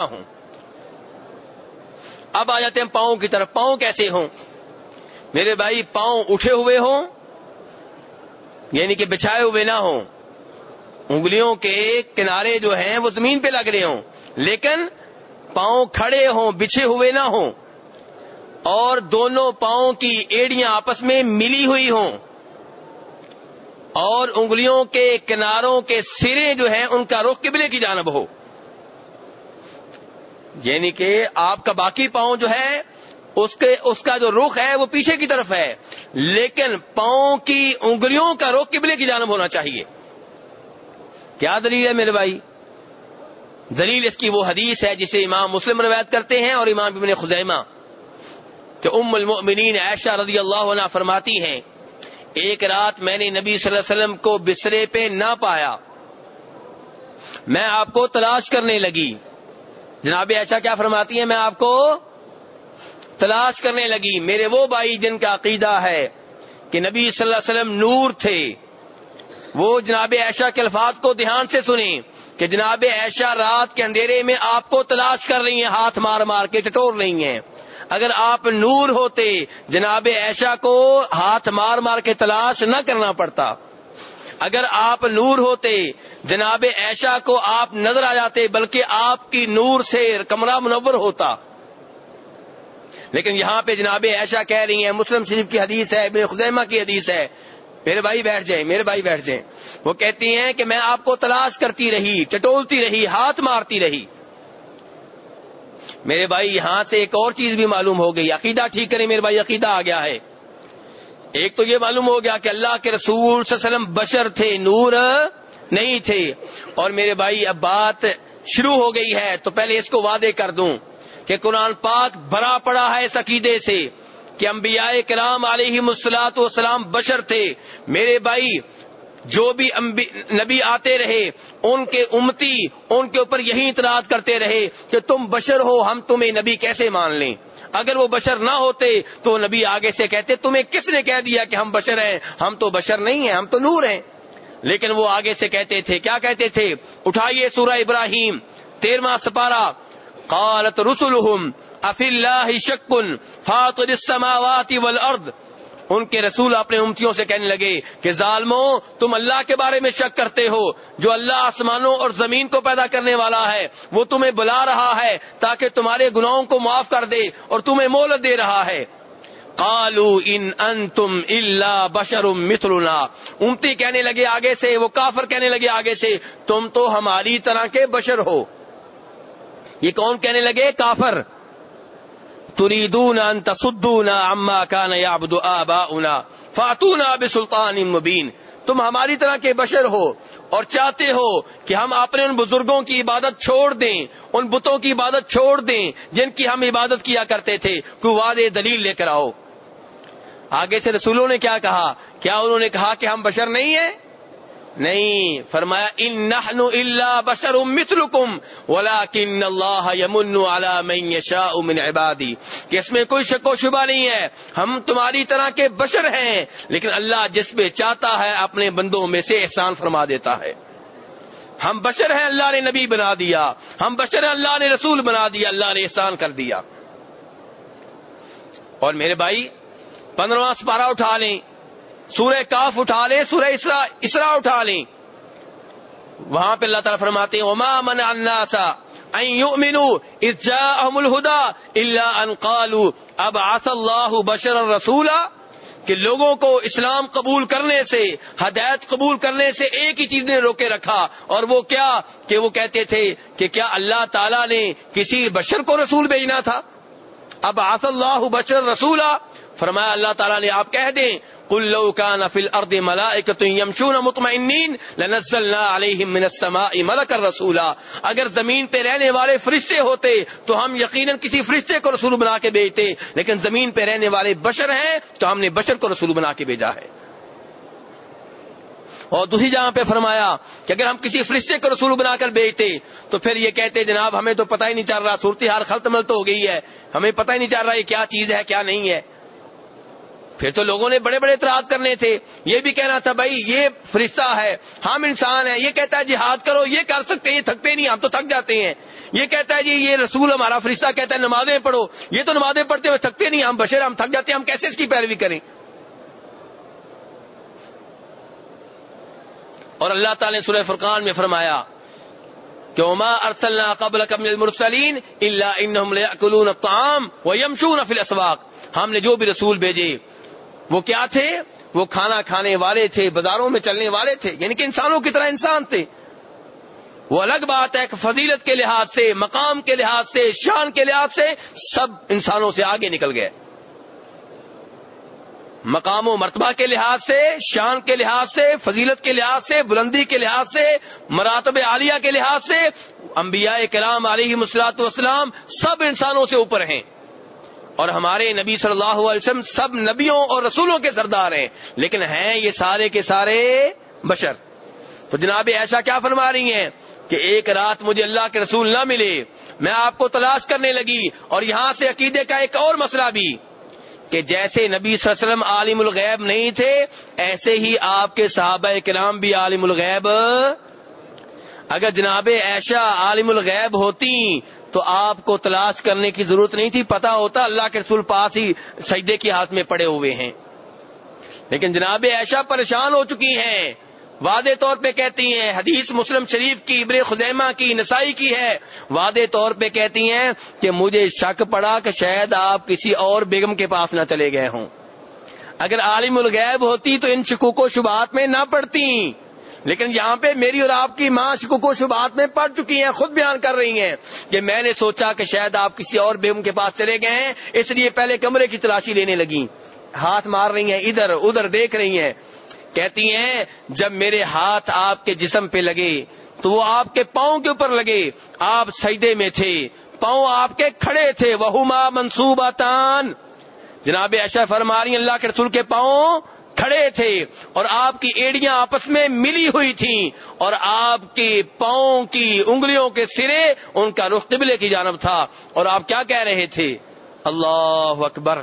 ہوں۔ اب آ جاتے ہیں پاؤں کی طرف۔ پاؤں کیسے ہوں؟ میرے بھائی، پاؤں اٹھے ہوئے ہوں یعنی کہ بچھائے ہوئے نہ ہوں۔ انگلیوں کے کنارے جو ہیں، وہ زمین پہ لگ رہے ہوں۔ لیکن پاؤں کھڑے ہوں، بچھے ہوئے نہ ہوں۔ اور دونوں پاؤں کی ایڑیاں آپس میں ملی ہوئی ہوں۔ اور انگلیوں کے کناروں کے سرے جو ہیں، ان کا رخ قبلے کی جانب ہو۔ یعنی کہ آپ کا باقی پاؤں جو ہے، اس کے، اس کا جو رخ ہے، وہ پیچھے کی طرف ہے۔ لیکن پاؤں کی انگلیوں کا رخ قبلے کی جانب ہونا چاہیے۔ کیا دلیل ہے میرے بھائی؟ دلیل اس کی وہ حدیث ہے جسے امام مسلم روایت کرتے ہیں اور امام ابن خزیمہ۔ کہ ام المؤمنین عائشہ رضی اللہ عنہ فرماتی ہیں، ایک رات میں نے نبی صلی اللہ علیہ وسلم کو بسرے پہ نہ پایا۔ میں آپ کو تلاش کرنے لگی۔ جناب ایسا کیا فرماتی ہیں؟ میں آپ کو تلاش کرنے لگی۔ میرے وہ بھائی جن کا عقیدہ ہے کہ نبی صلی اللہ علیہ وسلم نور تھے، وہ جناب ایشا کے الفاظ کو دھیان سے سنیں کہ جناب ایشا رات کے اندھیرے میں آپ کو تلاش کر رہی ہیں، ہاتھ مار مار کے ٹٹور رہی ہیں۔ اگر آپ نور ہوتے، جناب ایشا کو ہاتھ مار مار کے تلاش نہ کرنا پڑتا۔ اگر آپ نور ہوتے، جناب ایشا کو آپ نظر آ جاتے، بلکہ آپ کی نور سے کمرہ منور ہوتا۔ لیکن یہاں پہ جناب ایشا کہہ رہی ہیں، مسلم شریف کی حدیث ہے، ابن خدیمہ کی حدیث ہے۔ میرے بھائی بیٹھ جائیں، میرے بھائی بیٹھ جائیں۔ وہ کہتی ہیں کہ میں آپ کو تلاش کرتی رہی، چٹولتی رہی، ہاتھ مارتی رہی۔ میرے بھائی، یہاں سے ایک اور چیز بھی معلوم ہو گئی۔ عقیدہ ٹھیک کریں، میرے بھائی، عقیدہ آ گیا ہے۔ ایک تو یہ معلوم ہو گیا کہ اللہ کے رسول صلی اللہ علیہ وسلم بشر تھے، نور نہیں تھے۔ اور میرے بھائی، اب بات شروع ہو گئی ہے، تو پہلے اس کو وعدے کر دوں کہ قرآن پاک بھرا پڑا ہے اس عقیدے سے کہ انبیاء کرام علیہ مسلاط وسلام بشر تھے۔ میرے بھائی جو بھی نبی آتے رہے، ان کے امتی ان کے اوپر یہی اطلاع کرتے رہے کہ تم بشر ہو، ہم تمہیں نبی کیسے مان لیں؟ اگر وہ بشر نہ ہوتے تو نبی آگے سے کہتے، تمہیں کس نے کہہ دیا کہ ہم بشر ہیں؟ ہم تو بشر نہیں ہیں، ہم تو نور ہیں۔ لیکن وہ آگے سے کہتے تھے، کیا کہتے تھے؟ اٹھائیے سورہ ابراہیم، تیرواں سپارہ، قالت رسلهم افی اللہ شکن فاطر السماوات والارض؟ ان کے رسول اپنے امتیوں سے کہنے لگے کہ ظالموں تم اللہ کے بارے میں شک کرتے ہو، جو اللہ آسمانوں اور زمین کو پیدا کرنے والا ہے، وہ تمہیں بلا رہا ہے تاکہ تمہارے گناہوں کو معاف کر دے اور تمہیں مولت دے رہا ہے۔ کالو ان ان تم اللہ بشر مثلنا۔ امتی کہنے لگے آگے سے، وہ کافر کہنے لگے آگے سے، تم تو ہماری طرح کے بشر ہو۔ یہ کون کہنے لگے؟ کافر۔ تریدون ان تصدون عما كان يعبد آباؤنا. فاتونا بسلطان مبین تم ہماری طرح کے بشر ہو اور چاہتے ہو کہ ہم اپنے ان بزرگوں کی عبادت چھوڑ دیں، ان بتوں کی عبادت چھوڑ دیں، جن کی ہم عبادت کیا کرتے تھے، کوئی واد دلیل لے کر آؤ۔ آگے سے رسولوں نے کیا کہا؟ کیا انہوں نے کہا کہ ہم بشر نہیں ہیں؟ نہیں، فرمایا، ان نحن الا بشر مثلکم ولكن اللہ یمن على من يشاء من عبادی. کہ اس میں کوئی شک و شبہ نہیں ہے، ہم تمہاری طرح کے بشر ہیں، لیکن اللہ جس پہ چاہتا ہے، اپنے بندوں میں سے احسان فرما دیتا ہے۔ ہم بشر ہیں، اللہ نے نبی بنا دیا، ہم بشر ہیں، اللہ نے رسول بنا دیا، اللہ نے احسان کر دیا۔ اور میرے بھائی، پندرواں سپارہ اٹھا لیں۔ سورہ کاف اٹھا لیں، سورہ اسرا اسرا اٹھا لیں۔ وہاں پہ اللہ تعالیٰ فرماتے ہیں، وما من الناس ان يؤمنوا اذ جاءهم الهدى الا ان قالوا ابعث الله بشرا رسولا کہ لوگوں کو اسلام قبول کرنے سے، ہدایت قبول کرنے سے ایک ہی چیز نے روکے رکھا۔ اور وہ کیا؟ کہ وہ کہتے تھے کہ کیا اللہ تعالی نے کسی بشر کو رسول بھیجنا تھا؟ اب آص اللہ بشر رسولا۔ فرمایا، اللہ تعالیٰ نے آپ کہہ دیں قل لو كان في الارض ملائكه يمشون مطمئنين لنزلنا عليهم من السماء ملكا رسولا۔ اگر زمین پہ رہنے والے فرشتے ہوتے تو ہم یقیناً کسی فرشتے کو رسول بنا کے بھیجتے۔ لیکن زمین پہ رہنے والے بشر ہیں تو ہم نے بشر کو رسول بنا کے بھیجا ہے۔ اور دوسری جگہ پہ فرمایا کہ اگر ہم کسی فرشتے کو رسول بنا کر بھیجتے تو پھر یہ کہتے جناب ہمیں تو پتہ ہی نہیں چل رہا، صورتحال خلط ملت ہو گئی ہے۔ ہمیں پتہ ہی نہیں چل رہا یہ کیا چیز ہے، کیا نہیں ہے۔ پھر تو لوگوں نے بڑے بڑے اعتراض کرنے تھے۔ یہ بھی کہنا تھا بھائی، یہ فرشتہ ہے، ہم انسان ہیں۔ یہ کہتا ہے جہاد کرو، یہ کر سکتے ہیں، یہ تھکتے نہیں، ہم تو تھک جاتے ہیں۔ یہ کہتا ہے جی یہ رسول ہمارا فرشتہ کہتا ہے نمازیں پڑھو۔ یہ تو نمازیں پڑھتے ہوئے تھکتے نہیں، ہم بشر، ہم تھک جاتے ہیں، ہم کیسے اس کی پیروی کریں؟ اور اللہ تعالی نے سورہ فرقان میں فرمایا کہ اما ارسلنا قبل المرسلین الا انهم لياكلون الطعام ويمشون في الاسواق ہم نے جو بھی رسول بھیجے وہ کیا تھے؟ وہ کھانا کھانے والے تھے، بازاروں میں چلنے والے تھے یعنی کہ انسانوں کی طرح انسان تھے۔ وہ الگ بات ہے کہ فضیلت کے لحاظ سے، مقام کے لحاظ سے، شان کے لحاظ سے سب انسانوں سے آگے نکل گئے۔ مقام و مرتبہ کے لحاظ سے، شان کے لحاظ سے، فضیلت کے لحاظ سے، بلندی کے لحاظ سے، مراتب عالیہ کے لحاظ سے، انبیاء کرام علیہ مسلاط والسلام سب انسانوں سے اوپر ہیں۔ اور ہمارے نبی صلی اللہ علیہ وسلم سب نبیوں اور رسولوں کے سردار ہیں، لیکن ہیں یہ سارے کے سارے بشر۔ تو جناب ایسا کیا فرما رہی ہیں کہ ایک رات مجھے اللہ کے رسول نہ ملے، میں آپ کو تلاش کرنے لگی اور یہاں سے عقیدے کا ایک اور مسئلہ بھی کہ جیسے نبی صلی اللہ علیہ وسلم عالم الغیب نہیں تھے، ایسے ہی آپ کے صحابہ کرام بھی عالم الغیب اگر جناب ایشا عالم الغیب ہوتی تو آپ کو تلاش کرنے کی ضرورت نہیں تھی پتا ہوتا اللہ کے رسول پاس ہی سجدے کے ہاتھ میں پڑے ہوئے ہیں۔ لیکن جناب ایشا پریشان ہو چکی ہیں۔ واضح طور پہ کہتی ہیں، حدیث مسلم شریف کی ابر خدیمہ کی، نسائی کی ہے۔ واضح طور پہ کہتی ہیں کہ مجھے شک پڑا کہ شاید آپ کسی اور بیگم کے پاس نہ چلے گئے ہوں۔ اگر عالم الغیب ہوتی تو ان شکوک و شبہات میں نہ پڑتی۔ لیکن یہاں پہ میری اور آپ کی ماں شکوک و شبہات میں پڑ چکی ہیں، خود بیان کر رہی ہیں کہ میں نے سوچا کہ شاید آپ کسی اور بیگم کے پاس چلے گئے ہیں، اس لیے پہلے کمرے کی تلاشی لینے لگی۔ ہاتھ مار رہی ہیں، ادھر ادھر دیکھ رہی ہیں۔ کہتی ہیں، جب میرے ہاتھ آپ کے جسم پہ لگے تو وہ آپ کے پاؤں کے اوپر لگے۔ آپ سجدے میں تھے، پاؤں آپ کے کھڑے تھے۔ وہ منصوب جناب ایشا فرماری اللہ کے رسول کے پاؤں کھڑے تھے اور آپ کی ایڑیاں آپس میں ملی ہوئی تھیں اور آپ کی پاؤں کی انگلیوں کے سرے ان کا رخ قبلے کی جانب تھا اور آپ کیا کہہ رہے تھے؟ اللہ اکبر۔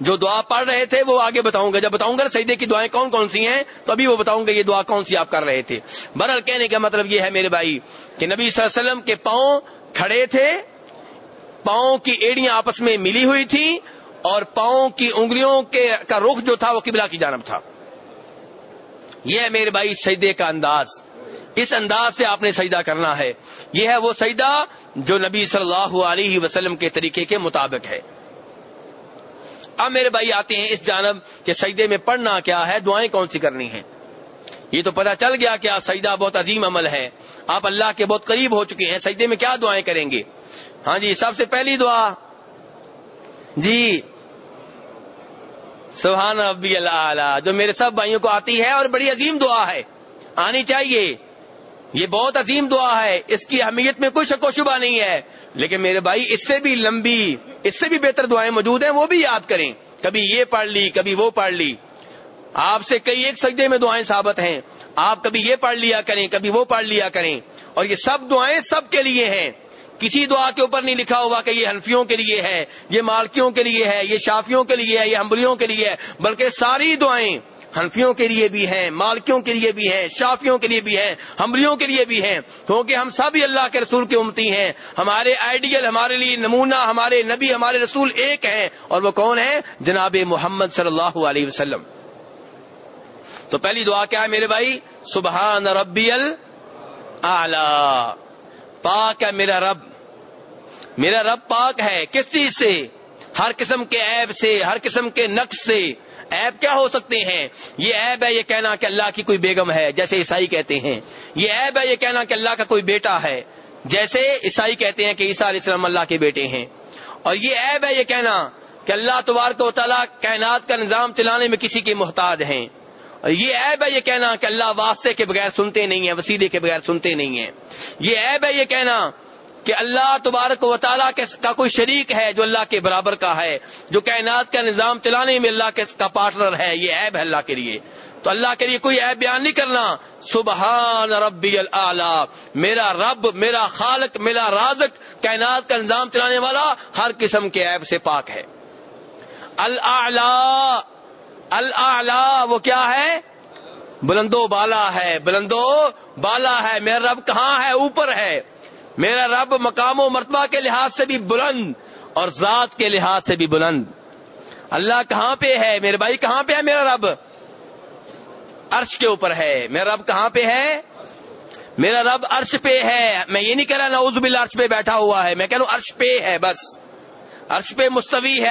جو دعا پڑھ رہے تھے وہ آگے بتاؤں گا۔ جب بتاؤں گا سجدے کی دعائیں کون کون سی ہیں؟ تو ابھی وہ بتاؤں گا یہ دعا کون سی آپ کر رہے تھے۔ برل کہنے کا مطلب یہ ہے میرے بھائی کہ نبی صلی اللہ علیہ وسلم کے پاؤں کھڑے تھے، پاؤں کی ایڑیاں آپس میں ملی ہوئی تھی اور پاؤں کی انگلیوں کے کا رخ جو تھا وہ قبلہ کی جانب تھا۔ یہ ہے میرے بھائی سجدے کا انداز۔ اس انداز سے آپ نے سجدہ کرنا ہے۔ یہ ہے وہ سجدہ جو نبی صلی اللہ علیہ وسلم کے طریقے کے مطابق ہے۔ اب میرے بھائی آتے ہیں اس جانب کہ سجدے میں پڑھنا کیا ہے، دعائیں کون سی کرنی ہیں؟ یہ تو پتا چل گیا کہ آپ سجدہ بہت عظیم عمل ہے آپ اللہ کے بہت قریب ہو چکے ہیں، سجدے میں کیا دعائیں کریں گے؟ ہاں جی سب سے پہلی دعا۔ جی سبحان ربی اللہ جو میرے سب بھائیوں کو آتی ہے اور بڑی عظیم دعا ہے۔ آنی چاہیے۔ یہ بہت عظیم دعا ہے۔ اس کی اہمیت میں کوئی شک و شبہ نہیں ہے۔ لیکن میرے بھائی، اس سے بھی لمبی، اس سے بھی بہتر دعائیں موجود ہیں، وہ بھی یاد کریں۔ کبھی یہ پڑھ لی، کبھی وہ پڑھ لی۔ آپ سے کئی ایک سجدے میں دعائیں ثابت ہیں۔ آپ کبھی یہ پڑھ لیا کریں، کبھی وہ پڑھ لیا کریں۔ اور یہ سب دعائیں سب کے لیے ہیں۔ کسی دعا کے اوپر نہیں لکھا ہوا کہ یہ ہنفیوں کے لیے ہے، یہ مالکیوں کے لیے ہے، یہ شافیوں کے لیے ہے، یہ ہمبلیوں کے لیے ہے، بلکہ ساری دعائیں ہنفیوں کے لیے بھی ہیں، مالکیوں کے لیے بھی ہیں، شافیوں کے لیے بھی ہیں ہمبلیوں کے لیے بھی ہیں۔ کیونکہ ہم سب اللہ کے رسول کے امتی ہیں، ہمارے آئیڈیل، ہمارے لیے نمونہ، ہمارے نبی، ہمارے رسول ایک ہیں۔ اور وہ کون ہیں؟ جناب محمد صلی اللہ علیہ وسلم۔ تو پہلی دعا کیا ہے میرے بھائی؟ سبحان ربی پاک ہے میرا رب۔ میرا رب پاک ہے کس چیز سے؟ ہر قسم کے عیب سے، ہر قسم کے نقص سے۔ ایب کیا ہو سکتے ہیں؟ یہ ایب ہے، یہ کہنا کہ اللہ کی کوئی بیگم ہے، جیسے عیسائی کہتے ہیں۔ یہ ایب ہے، یہ کہنا کہ اللہ کا کوئی بیٹا ہے۔ جیسے عیسائی کہتے ہیں کہ عیسیٰ علیہ السلام اللہ کے بیٹے ہیں۔ اور یہ ایب ہے، یہ کہنا کہ اللہ تبارک و تعالیٰ کائنات کا نظام چلانے میں کسی کے محتاج ہیں۔ اور یہ ایب ہے یہ کہنا کہ اللہ واسطے کے بغیر سنتے نہیں ہیں، وسیلے کے بغیر سنتے نہیں ہیں۔ یہ ایب ہے یہ کہنا کہ اللہ تبارک و تعالیٰ کا کوئی شریک ہے جو اللہ کے برابر کا ہے، جو کائنات کا نظام چلانے میں اللہ کا پارٹنر ہے، یہ عیب ہے اللہ کے لیے۔ تو اللہ کے لیے کوئی عیب بیان نہیں کرنا۔ سبحان ربی اللہ میرا رب، میرا خالق، میرا رازق، کائنات کا نظام چلانے والا ہر قسم کے عیب سے پاک ہے۔ اللہ اللہ وہ کیا ہے؟ بلندو بالا ہے، بلندو بالا ہے، میرا رب کہاں ہے؟ اوپر ہے۔ میرا رب مقام و مرتبہ کے لحاظ سے بھی بلند اور ذات کے لحاظ سے بھی بلند۔ اللہ کہاں پہ ہے؟ میرے بھائی کہاں پہ ہے میرا رب؟ عرش کے اوپر ہے۔ میرا رب کہاں پہ ہے؟ میرا رب عرش پہ ہے۔ میں یہ نہیں کہہ رہا نا باللہ عرش پہ بیٹھا ہوا ہے، میں کہہ رہا ہوں عرش پہ ہے بس۔ عرش پہ مستوی ہے۔